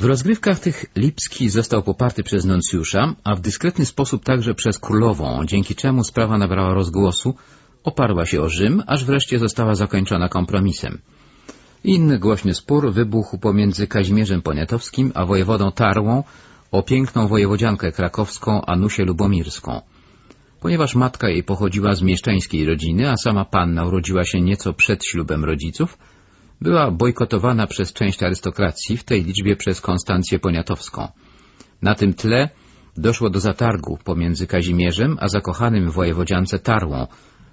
W rozgrywkach tych Lipski został poparty przez nuncjusza, a w dyskretny sposób także przez królową, dzięki czemu sprawa nabrała rozgłosu, oparła się o Rzym, aż wreszcie została zakończona kompromisem. Inny głośny spór wybuchł pomiędzy Kazimierzem Poniatowskim a wojewodą Tarłą o piękną wojewodziankę krakowską Anusię Lubomirską. Ponieważ matka jej pochodziła z mieszczańskiej rodziny, a sama panna urodziła się nieco przed ślubem rodziców, była bojkotowana przez część arystokracji, w tej liczbie przez Konstancję Poniatowską. Na tym tle doszło do zatargu pomiędzy Kazimierzem a zakochanym w wojewodziance Tarłą,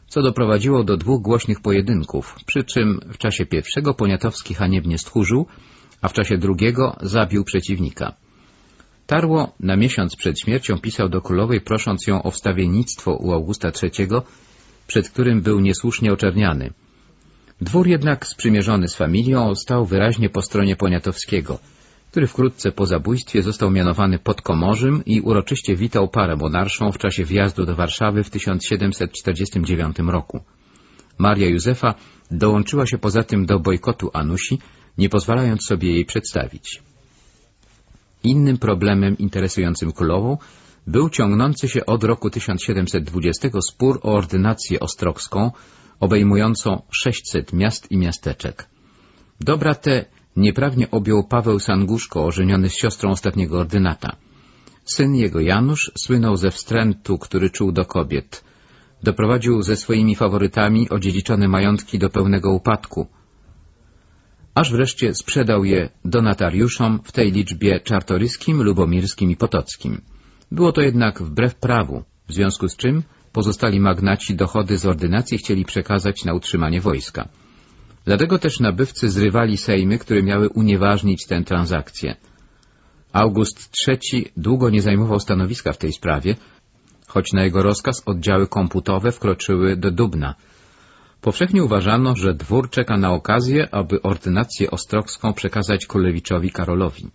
co doprowadziło do dwóch głośnych pojedynków, przy czym w czasie pierwszego Poniatowski haniebnie stchórzył, a w czasie drugiego zabił przeciwnika. Tarło na miesiąc przed śmiercią pisał do królowej, prosząc ją o wstawiennictwo u Augusta III, przed którym był niesłusznie oczerniany. Dwór jednak, sprzymierzony z familią, stał wyraźnie po stronie Poniatowskiego, który wkrótce po zabójstwie został mianowany podkomorzym i uroczyście witał parę monarszą w czasie wjazdu do Warszawy w 1749 roku. Maria Józefa dołączyła się poza tym do bojkotu Anusi, nie pozwalając sobie jej przedstawić. Innym problemem interesującym królową był ciągnący się od roku 1720 spór o ordynację ostrogską, obejmującą 600 miast i miasteczek. Dobra te nieprawnie objął Paweł Sanguszko, ożeniony z siostrą ostatniego ordynata. Syn jego Janusz słynął ze wstrętu, który czuł do kobiet. Doprowadził ze swoimi faworytami odziedziczone majątki do pełnego upadku, aż wreszcie sprzedał je donatariuszom w tej liczbie czartoryskim, lubomirskim i potockim. Było to jednak wbrew prawu, w związku z czym pozostali magnaci dochody z ordynacji chcieli przekazać na utrzymanie wojska. Dlatego też nabywcy zrywali sejmy, które miały unieważnić tę transakcję. August III długo nie zajmował stanowiska w tej sprawie, choć na jego rozkaz oddziały komputowe wkroczyły do Dubna. Powszechnie uważano, że dwór czeka na okazję, aby ordynację ostrogską przekazać królewiczowi Karolowi.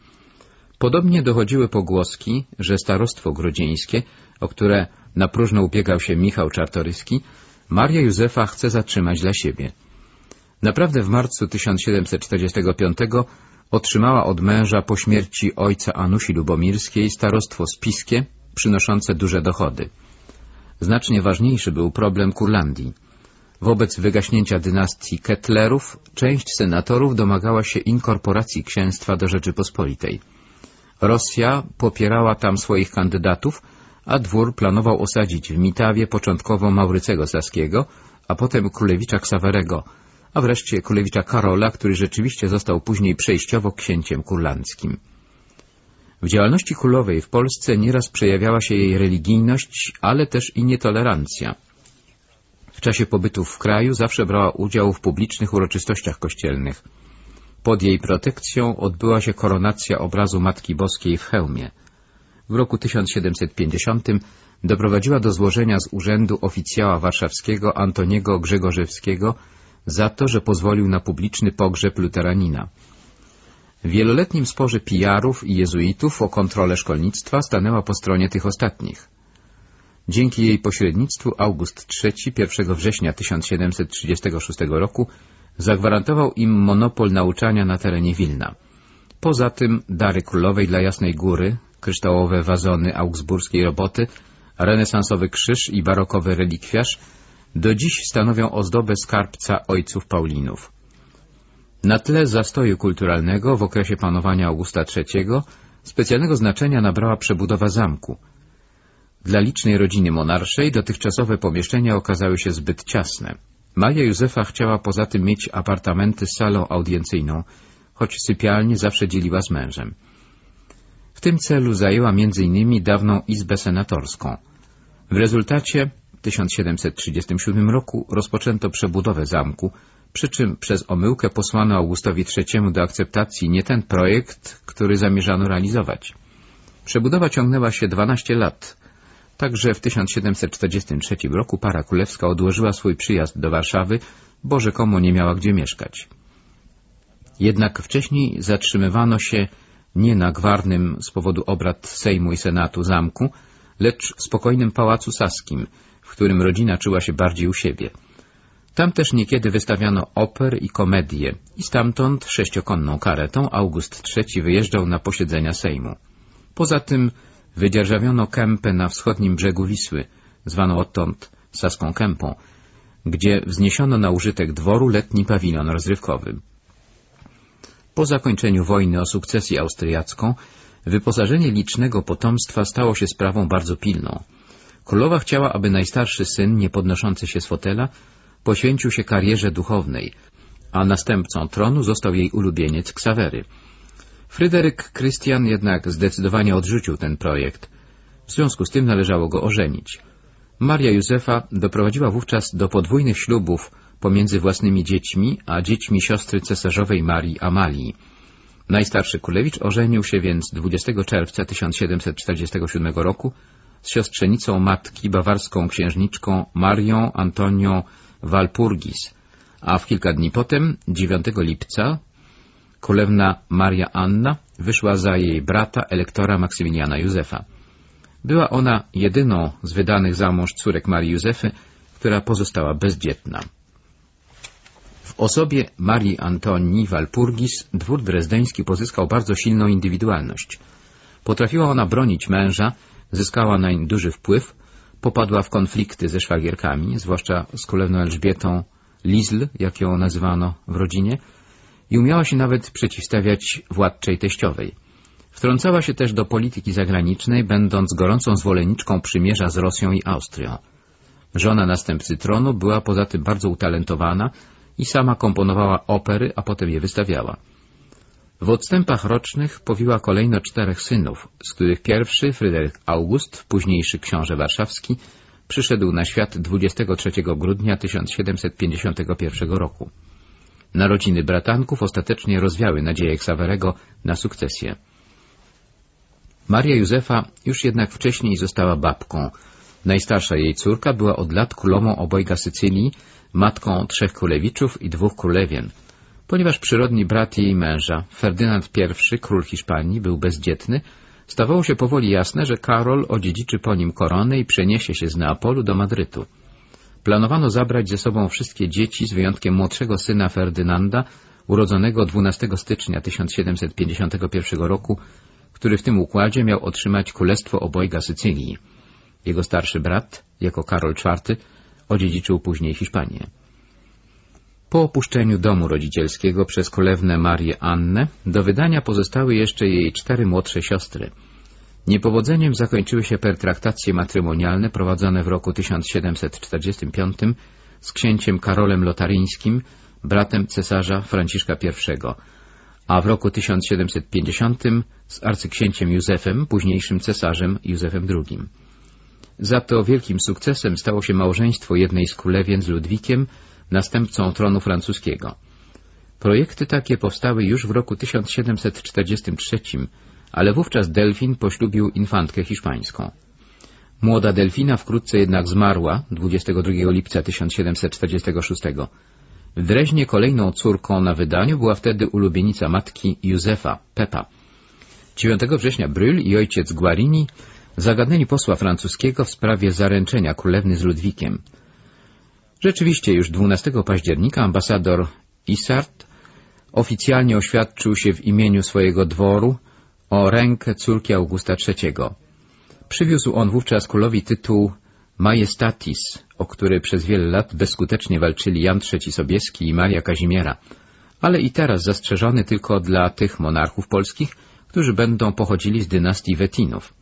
Podobnie dochodziły pogłoski, że starostwo grodzieńskie, o które na próżno ubiegał się Michał Czartoryski, Maria Józefa chce zatrzymać dla siebie. Naprawdę w marcu 1745 otrzymała od męża po śmierci ojca Anusi Lubomirskiej starostwo spiskie, przynoszące duże dochody. Znacznie ważniejszy był problem Kurlandii. Wobec wygaśnięcia dynastii Kettlerów część senatorów domagała się inkorporacji księstwa do Rzeczypospolitej. Rosja popierała tam swoich kandydatów, a dwór planował osadzić w Mitawie początkowo Maurycego Saskiego, a potem królewicza Ksawerego, a wreszcie królewicza Karola, który rzeczywiście został później przejściowo księciem kurlandzkim. W działalności królowej w Polsce nieraz przejawiała się jej religijność, ale też i nietolerancja. W czasie pobytu w kraju zawsze brała udział w publicznych uroczystościach kościelnych. Pod jej protekcją odbyła się koronacja obrazu Matki Boskiej w hełmie. W roku 1750 doprowadziła do złożenia z urzędu oficjała warszawskiego Antoniego Grzegorzewskiego za to, że pozwolił na publiczny pogrzeb luteranina. W wieloletnim sporze pijarów i jezuitów o kontrolę szkolnictwa stanęła po stronie tych ostatnich. Dzięki jej pośrednictwu August III 1 września 1736 roku zagwarantował im monopol nauczania na terenie Wilna. Poza tym dary królowej dla Jasnej Góry, kryształowe wazony augsburskiej roboty, renesansowy krzyż i barokowy relikwiarz do dziś stanowią ozdobę skarbca ojców Paulinów. Na tle zastoju kulturalnego w okresie panowania Augusta III specjalnego znaczenia nabrała przebudowa zamku. Dla licznej rodziny monarszej dotychczasowe pomieszczenia okazały się zbyt ciasne. Maria Józefa chciała poza tym mieć apartamenty z salą audiencjną, choć sypialnię zawsze dzieliła z mężem. Tym celu zajęła m.in. dawną izbę senatorską. W rezultacie w 1737 roku rozpoczęto przebudowę zamku, przy czym przez omyłkę posłano Augustowi III do akceptacji nie ten projekt, który zamierzano realizować. Przebudowa ciągnęła się 12 lat, Także w 1743 roku para królewska odłożyła swój przyjazd do Warszawy, bo rzekomo nie miała gdzie mieszkać. Jednak wcześniej zatrzymywano się nie na gwarnym z powodu obrad Sejmu i Senatu zamku, lecz spokojnym pałacu saskim, w którym rodzina czuła się bardziej u siebie. Tam też niekiedy wystawiano oper i komedie i stamtąd sześciokonną karetą August III wyjeżdżał na posiedzenia Sejmu. Poza tym wydzierżawiono kępę na wschodnim brzegu Wisły, zwaną odtąd Saską Kępą, gdzie wzniesiono na użytek dworu letni pawilon rozrywkowy. Po zakończeniu wojny o sukcesję austriacką wyposażenie licznego potomstwa stało się sprawą bardzo pilną. Królowa chciała, aby najstarszy syn, nie podnoszący się z fotela, poświęcił się karierze duchownej, a następcą tronu został jej ulubieniec Ksawery. Fryderyk Krystian jednak zdecydowanie odrzucił ten projekt. W związku z tym należało go ożenić. Maria Józefa doprowadziła wówczas do podwójnych ślubów pomiędzy własnymi dziećmi, a dziećmi siostry cesarzowej Marii Amalii. Najstarszy Kulewicz ożenił się więc 20 czerwca 1747 roku z siostrzenicą matki, bawarską księżniczką Marią Antonią Walpurgis, a w kilka dni potem, 9 lipca, królewna Maria Anna wyszła za jej brata, elektora Maksymiliana Józefa. Była ona jedyną z wydanych za mąż córek Marii Józefy, która pozostała bezdzietna. W osobie Marii Antonii Walpurgis dwór drezdeński pozyskał bardzo silną indywidualność. Potrafiła ona bronić męża, zyskała nań duży wpływ, popadła w konflikty ze szwagierkami, zwłaszcza z królewną Elżbietą Lizl, jak ją nazywano w rodzinie, i umiała się nawet przeciwstawiać władczej teściowej. Wtrącała się też do polityki zagranicznej, będąc gorącą zwolenniczką przymierza z Rosją i Austrią. Żona następcy tronu była poza tym bardzo utalentowana i sama komponowała opery, a potem je wystawiała. W odstępach rocznych powiła kolejno czterech synów, z których pierwszy, Fryderyk August, późniejszy książę warszawski, przyszedł na świat 23 grudnia 1751 roku. Narodziny bratanków ostatecznie rozwiały nadzieję Ksawerego na sukcesję. Maria Józefa już jednak wcześniej została babką. Najstarsza jej córka była od lat królową obojga Sycylii, matką trzech królewiczów i dwóch królewien. Ponieważ przyrodni brat jej męża, Ferdynand I, król Hiszpanii, był bezdzietny, stawało się powoli jasne, że Karol odziedziczy po nim koronę i przeniesie się z Neapolu do Madrytu. Planowano zabrać ze sobą wszystkie dzieci z wyjątkiem młodszego syna Ferdynanda, urodzonego 12 stycznia 1751 roku, który w tym układzie miał otrzymać królestwo obojga Sycylii. Jego starszy brat, jako Karol IV, odziedziczył później Hiszpanię. Po opuszczeniu domu rodzicielskiego przez kolewnę Marię Annę do wydania pozostały jeszcze jej cztery młodsze siostry. Niepowodzeniem zakończyły się pertraktacje matrymonialne prowadzone w roku 1745 z księciem Karolem Lotaryńskim, bratem cesarza Franciszka I, a w roku 1750 z arcyksięciem Józefem, późniejszym cesarzem Józefem II. Za to wielkim sukcesem stało się małżeństwo jednej z królewien z Ludwikiem, następcą tronu francuskiego. Projekty takie powstały już w roku 1743, ale wówczas Delfin poślubił infantkę hiszpańską. Młoda Delfina wkrótce jednak zmarła 22 lipca 1746. W Dreźnie kolejną córką na wydaniu była wtedy ulubienica matki Józefa, Pepa. 9 września Bryl i ojciec Guarini zagadnęli posła francuskiego w sprawie zaręczenia królewny z Ludwikiem. Rzeczywiście już 12 października ambasador Isart oficjalnie oświadczył się w imieniu swojego dworu o rękę córki Augusta III. Przywiózł on wówczas królowi tytuł Majestatis, o który przez wiele lat bezskutecznie walczyli Jan III Sobieski i Maria Kazimiera, ale i teraz zastrzeżony tylko dla tych monarchów polskich, którzy będą pochodzili z dynastii Wetinów.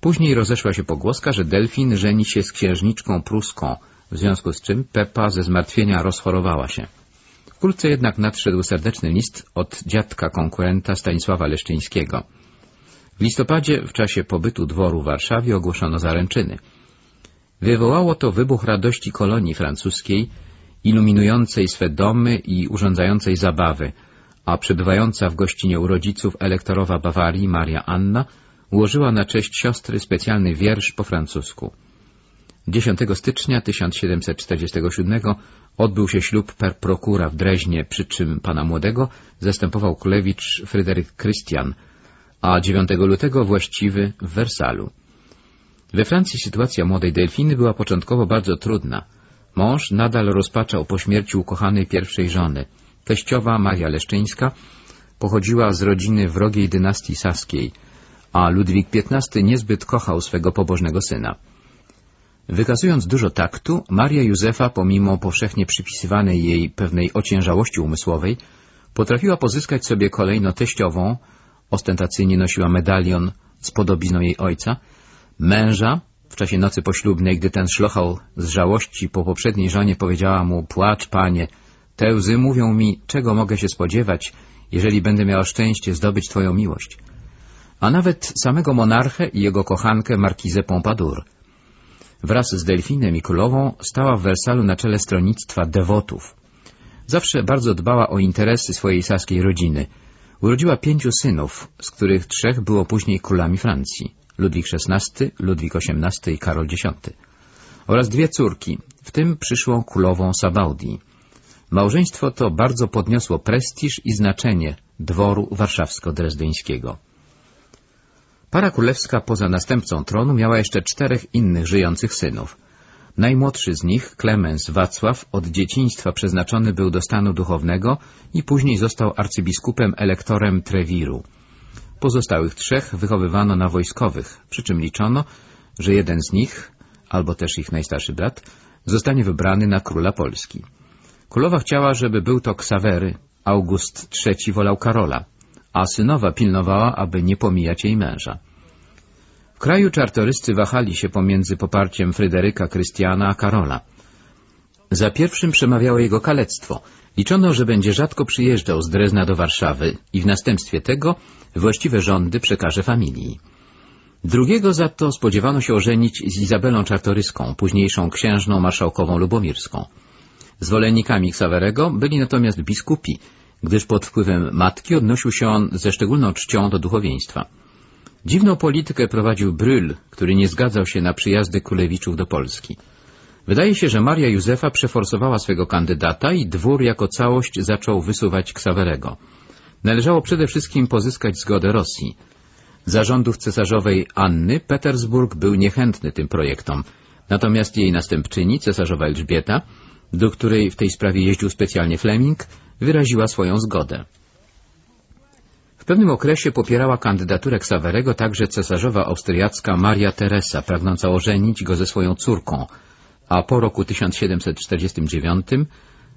Później rozeszła się pogłoska, że Delfin żeni się z księżniczką pruską, w związku z czym Pepa ze zmartwienia rozchorowała się. Wkrótce jednak nadszedł serdeczny list od dziadka konkurenta Stanisława Leszczyńskiego. W listopadzie, w czasie pobytu dworu w Warszawie, ogłoszono zaręczyny. Wywołało to wybuch radości kolonii francuskiej, iluminującej swe domy i urządzającej zabawy, a przebywająca w gościnie u rodziców elektorowa Bawarii Maria Anna ułożyła na cześć siostry specjalny wiersz po francusku. 10 stycznia 1747 odbył się ślub per procura w Dreźnie, przy czym pana młodego zastępował królewicz Fryderyk Krystian, a 9 lutego właściwy w Wersalu. We Francji sytuacja młodej Delfiny była początkowo bardzo trudna. Mąż nadal rozpaczał po śmierci ukochanej pierwszej żony. Teściowa Maria Leszczyńska pochodziła z rodziny wrogiej dynastii saskiej, a Ludwik XV niezbyt kochał swego pobożnego syna. Wykazując dużo taktu, Maria Józefa, pomimo powszechnie przypisywanej jej pewnej ociężałości umysłowej, potrafiła pozyskać sobie kolejno teściową, ostentacyjnie nosiła medalion z podobizną jej ojca, męża, w czasie nocy poślubnej, gdy ten szlochał z żałości po poprzedniej żonie, powiedziała mu, płacz, panie, te łzy mówią mi, czego mogę się spodziewać, jeżeli będę miała szczęście zdobyć twoją miłość. A nawet samego monarchę i jego kochankę markizę Pompadour. Wraz z Delfinem i Królową stała w Wersalu na czele stronnictwa dewotów. Zawsze bardzo dbała o interesy swojej saskiej rodziny. Urodziła pięciu synów, z których trzech było później królami Francji. Ludwik XVI, Ludwik XVIII i Karol X. Oraz dwie córki, w tym przyszłą królową Sabaudi. Małżeństwo to bardzo podniosło prestiż i znaczenie dworu warszawsko-drezdeńskiego. Para królewska poza następcą tronu miała jeszcze czterech innych żyjących synów. Najmłodszy z nich, Klemens Wacław, od dzieciństwa przeznaczony był do stanu duchownego i później został arcybiskupem elektorem Trewiru. Pozostałych trzech wychowywano na wojskowych, przy czym liczono, że jeden z nich, albo też ich najstarszy brat, zostanie wybrany na króla Polski. Królowa chciała, żeby był to Ksawery, August III wolał Karola, a synowa pilnowała, aby nie pomijać jej męża. W kraju czartoryscy wahali się pomiędzy poparciem Fryderyka Krystiana a Karola. Za pierwszym przemawiało jego kalectwo. Liczono, że będzie rzadko przyjeżdżał z Drezna do Warszawy i w następstwie tego właściwe rządy przekaże familii. Drugiego za to spodziewano się ożenić z Izabelą Czartoryską, późniejszą księżną marszałkową lubomirską. Zwolennikami Ksawerego byli natomiast biskupi, gdyż pod wpływem matki odnosił się on ze szczególną czcią do duchowieństwa. Dziwną politykę prowadził Bryl, który nie zgadzał się na przyjazdy Kulewiczów do Polski. Wydaje się, że Maria Józefa przeforsowała swego kandydata i dwór jako całość zaczął wysuwać Ksawerego. Należało przede wszystkim pozyskać zgodę Rosji. Za rządów cesarzowej Anny Petersburg był niechętny tym projektom, natomiast jej następczyni, cesarzowa Elżbieta, do której w tej sprawie jeździł specjalnie Fleming, wyraziła swoją zgodę. W pewnym okresie popierała kandydaturę Ksawerego także cesarzowa austriacka Maria Teresa, pragnąca ożenić go ze swoją córką, a po roku 1749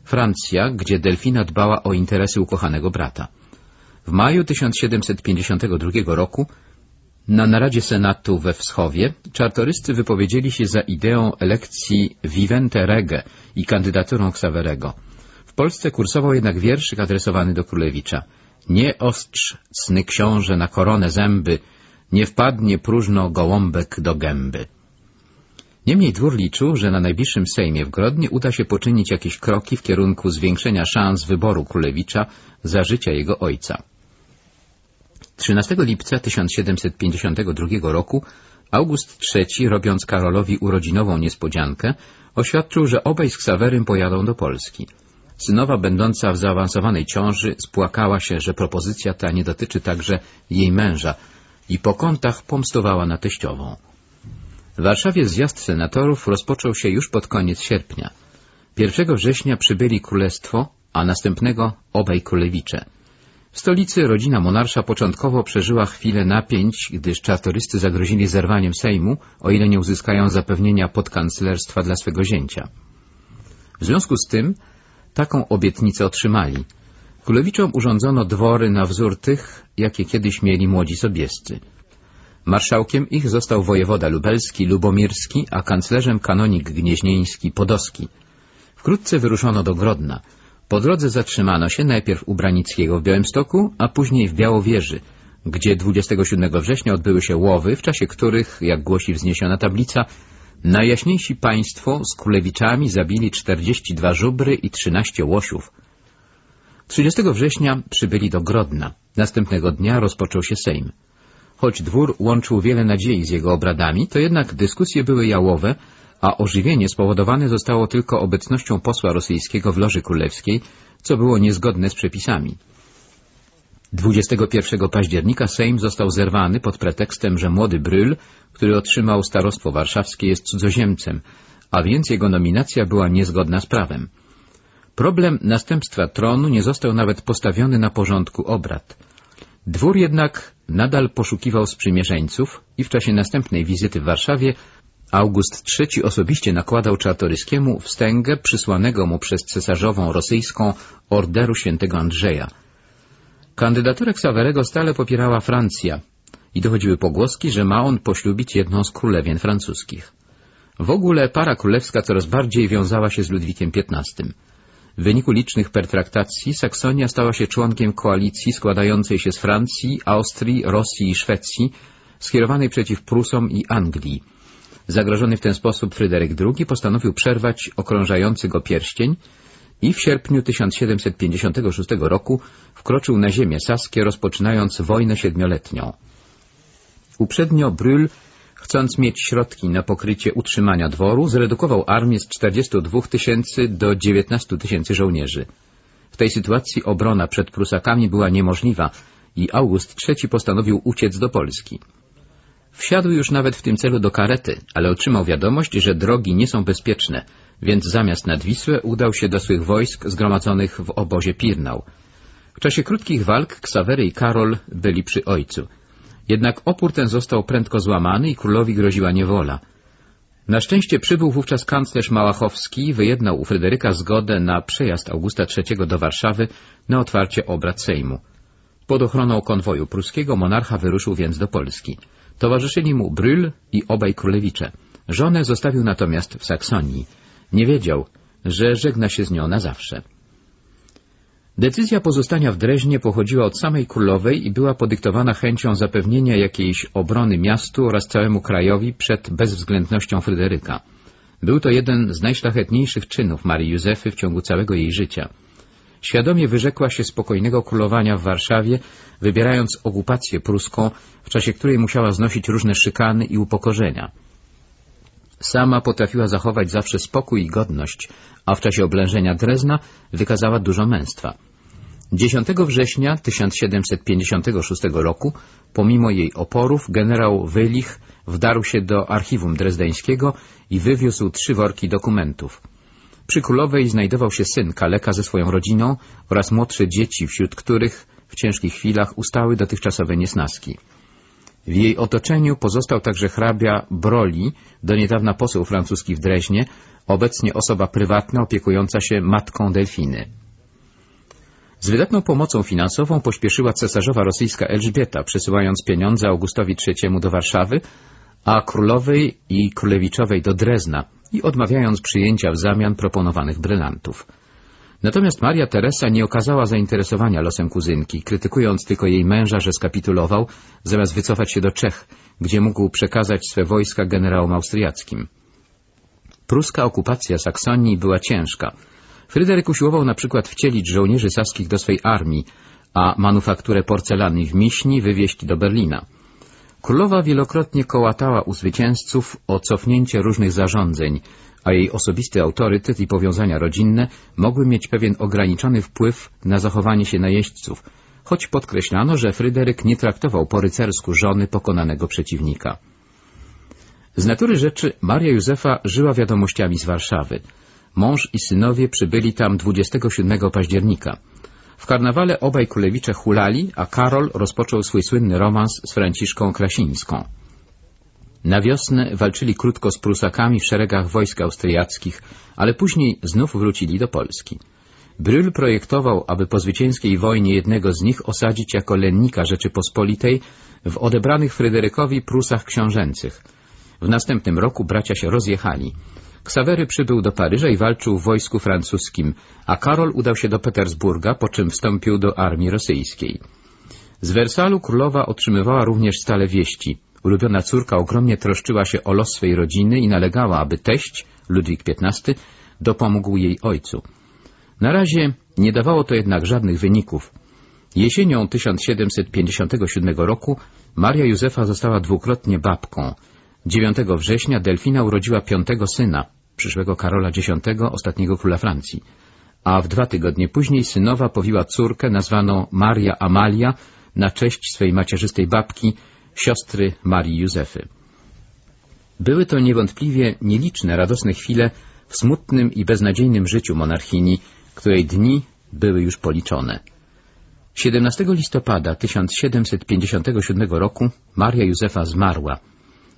Francja, gdzie Delfina dbała o interesy ukochanego brata. W maju 1752 roku na naradzie Senatu we Wschowie czartoryscy wypowiedzieli się za ideą elekcji Vivente Rege i kandydaturą Ksawerego. W Polsce kursował jednak wierszyk adresowany do Królewicza. Nie ostrz, cny książę, na koronę zęby, nie wpadnie próżno gołąbek do gęby. Niemniej dwór liczył, że na najbliższym Sejmie w Grodnie uda się poczynić jakieś kroki w kierunku zwiększenia szans wyboru Królewicza za życia jego ojca. 13 lipca 1752 roku August III, robiąc Karolowi urodzinową niespodziankę, oświadczył, że obaj z Ksawerym pojadą do Polski. Synowa, będąca w zaawansowanej ciąży, spłakała się, że propozycja ta nie dotyczy także jej męża i po kątach pomstowała na teściową. W Warszawie zjazd senatorów rozpoczął się już pod koniec sierpnia. 1 września przybyli królestwo, a następnego obaj królewicze. W stolicy rodzina monarsza początkowo przeżyła chwilę napięć, gdyż czartoryscy zagrozili zerwaniem Sejmu, o ile nie uzyskają zapewnienia podkanclerstwa dla swego zięcia. W związku z tym taką obietnicę otrzymali. Królewiczom urządzono dwory na wzór tych, jakie kiedyś mieli młodzi sobiescy. Marszałkiem ich został wojewoda lubelski, lubomirski, a kanclerzem kanonik gnieźnieński, podowski. Wkrótce wyruszono do Grodna — po drodze zatrzymano się najpierw u Branickiego w Białymstoku, a później w Białowieży, gdzie 27 września odbyły się łowy, w czasie których, jak głosi wzniesiona tablica, najjaśniejsi państwo z Kulewiczami zabili 42 żubry i 13 łosiów. 30 września przybyli do Grodna. Następnego dnia rozpoczął się Sejm. Choć dwór łączył wiele nadziei z jego obradami, to jednak dyskusje były jałowe, a ożywienie spowodowane zostało tylko obecnością posła rosyjskiego w Loży Królewskiej, co było niezgodne z przepisami. 21 października Sejm został zerwany pod pretekstem, że młody Bryl, który otrzymał starostwo warszawskie, jest cudzoziemcem, a więc jego nominacja była niezgodna z prawem. Problem następstwa tronu nie został nawet postawiony na porządku obrad. Dwór jednak nadal poszukiwał sprzymierzeńców i w czasie następnej wizyty w Warszawie August III osobiście nakładał Czartoryskiemu wstęgę przysłanego mu przez cesarzową rosyjską orderu świętego Andrzeja. Kandydaturę Ksawerego stale popierała Francja i dochodziły pogłoski, że ma on poślubić jedną z królewien francuskich. W ogóle para królewska coraz bardziej wiązała się z Ludwikiem XV. W wyniku licznych pertraktacji Saksonia stała się członkiem koalicji składającej się z Francji, Austrii, Rosji i Szwecji, skierowanej przeciw Prusom i Anglii. Zagrożony w ten sposób Fryderyk II postanowił przerwać okrążający go pierścień i w sierpniu 1756 roku wkroczył na ziemię saskie, rozpoczynając wojnę siedmioletnią. Uprzednio Brühl chcąc mieć środki na pokrycie utrzymania dworu, zredukował armię z 42 tysięcy do 19 tysięcy żołnierzy. W tej sytuacji obrona przed Prusakami była niemożliwa i August III postanowił uciec do Polski. Wsiadł już nawet w tym celu do karety, ale otrzymał wiadomość, że drogi nie są bezpieczne, więc zamiast nad Wisłę udał się do swych wojsk zgromadzonych w obozie Pirnał. W czasie krótkich walk Ksawery i Karol byli przy ojcu. Jednak opór ten został prędko złamany i królowi groziła niewola. Na szczęście przybył wówczas kanclerz Małachowski wyjednał u Fryderyka zgodę na przejazd Augusta III do Warszawy na otwarcie obrad Sejmu. Pod ochroną konwoju pruskiego monarcha wyruszył więc do Polski. Towarzyszyli mu Brühl i obaj królewicze. Żonę zostawił natomiast w Saksonii. Nie wiedział, że żegna się z nią na zawsze. Decyzja pozostania w Dreźnie pochodziła od samej królowej i była podyktowana chęcią zapewnienia jakiejś obrony miastu oraz całemu krajowi przed bezwzględnością Fryderyka. Był to jeden z najszlachetniejszych czynów Marii Józefy w ciągu całego jej życia. Świadomie wyrzekła się spokojnego królowania w Warszawie, wybierając okupację pruską, w czasie której musiała znosić różne szykany i upokorzenia. Sama potrafiła zachować zawsze spokój i godność, a w czasie oblężenia Drezna wykazała dużo męstwa. 10 września 1756 roku, pomimo jej oporów, generał Wylich wdarł się do archiwum drezdeńskiego i wywiózł trzy worki dokumentów. Przy królowej znajdował się syn Kaleka ze swoją rodziną oraz młodsze dzieci, wśród których w ciężkich chwilach ustały dotychczasowe niesnaski. W jej otoczeniu pozostał także hrabia Broli, do niedawna poseł francuski w Dreźnie, obecnie osoba prywatna opiekująca się matką Delfiny. Z wydatną pomocą finansową pośpieszyła cesarzowa rosyjska Elżbieta, przesyłając pieniądze Augustowi III do Warszawy, a królowej i królewiczowej do Drezna i odmawiając przyjęcia w zamian proponowanych brylantów. Natomiast Maria Teresa nie okazała zainteresowania losem kuzynki, krytykując tylko jej męża, że skapitulował, zamiast wycofać się do Czech, gdzie mógł przekazać swe wojska generałom austriackim. Pruska okupacja Saksonii była ciężka. Fryderyk usiłował na przykład wcielić żołnierzy saskich do swej armii, a manufakturę porcelany w Miśni wywieźć do Berlina. Królowa wielokrotnie kołatała u zwycięzców o cofnięcie różnych zarządzeń, a jej osobisty autorytet i powiązania rodzinne mogły mieć pewien ograniczony wpływ na zachowanie się najeźdźców, choć podkreślano, że Fryderyk nie traktował po rycersku żony pokonanego przeciwnika. Z natury rzeczy Maria Józefa żyła wiadomościami z Warszawy. Mąż i synowie przybyli tam 27 października. W karnawale obaj królewicze hulali, a Karol rozpoczął swój słynny romans z Franciszką Krasińską. Na wiosnę walczyli krótko z Prusakami w szeregach wojsk austriackich, ale później znów wrócili do Polski. Brühl projektował, aby po zwycięskiej wojnie jednego z nich osadzić jako lennika Rzeczypospolitej w odebranych Fryderykowi Prusach książęcych. W następnym roku bracia się rozjechali. Ksawery przybył do Paryża i walczył w wojsku francuskim, a Karol udał się do Petersburga, po czym wstąpił do armii rosyjskiej. Z Wersalu królowa otrzymywała również stale wieści. Ulubiona córka ogromnie troszczyła się o los swej rodziny i nalegała, aby teść, Ludwik XV, dopomógł jej ojcu. Na razie nie dawało to jednak żadnych wyników. Jesienią 1757 roku Maria Józefa została dwukrotnie babką. 9 września Delfina urodziła piątego syna, przyszłego Karola X, ostatniego króla Francji. A w dwa tygodnie później synowa powiła córkę nazwaną Maria Amalia na cześć swej macierzystej babki, siostry Marii Józefy. Były to niewątpliwie nieliczne radosne chwile w smutnym i beznadziejnym życiu monarchini, której dni były już policzone. 17 listopada 1757 roku Maria Józefa zmarła.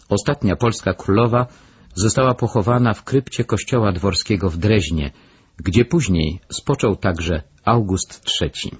Ostatnia polska królowa została pochowana w krypcie kościoła dworskiego w Dreźnie, gdzie później spoczął także August III.